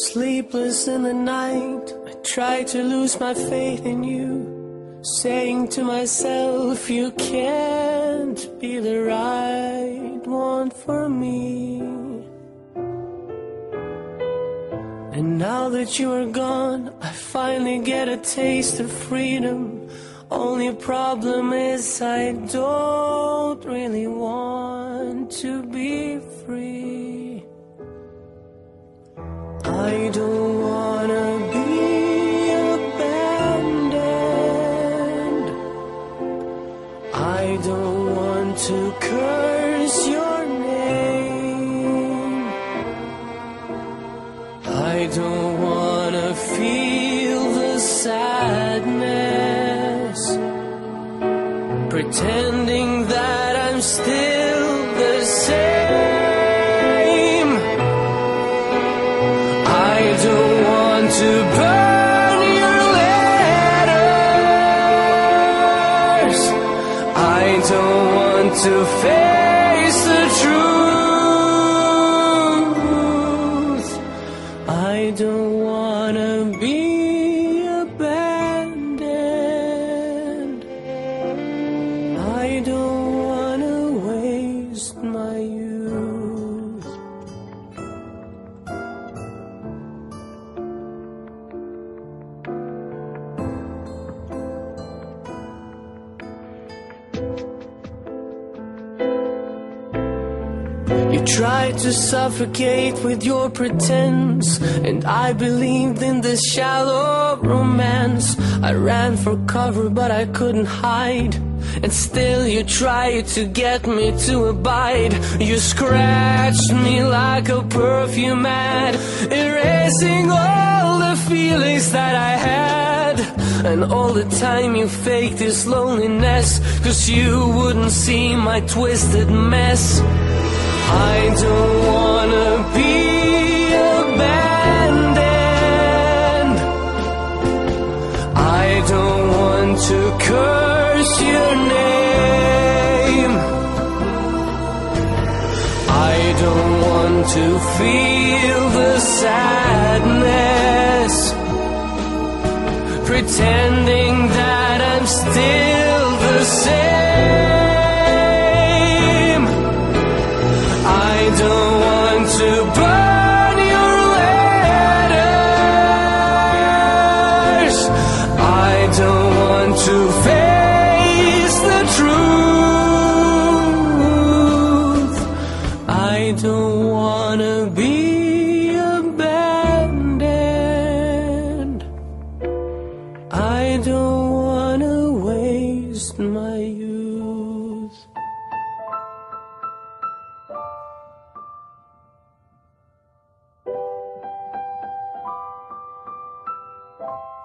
Sleepless in the night, I try to lose my faith in you. Saying to myself, you can't be the right one for me. And now that you are gone, I finally get a taste of freedom. Only problem is I don't really want to be free. I don't don't want to curse your name. I don't wanna feel the sadness, pretending that I'm still to face You tried to suffocate with your pretense, and I believed in this shallow romance. I ran for cover, but I couldn't hide. And still you tried to get me to abide. You scratched me like a perfume ad, erasing all the feelings that I had. And all the time you faked this loneliness, cause you wouldn't see my twisted mess. I don't wanna be abandoned. I don't want to curse your name. I don't want to feel the sadness, pretending that I'm still the same. Bye.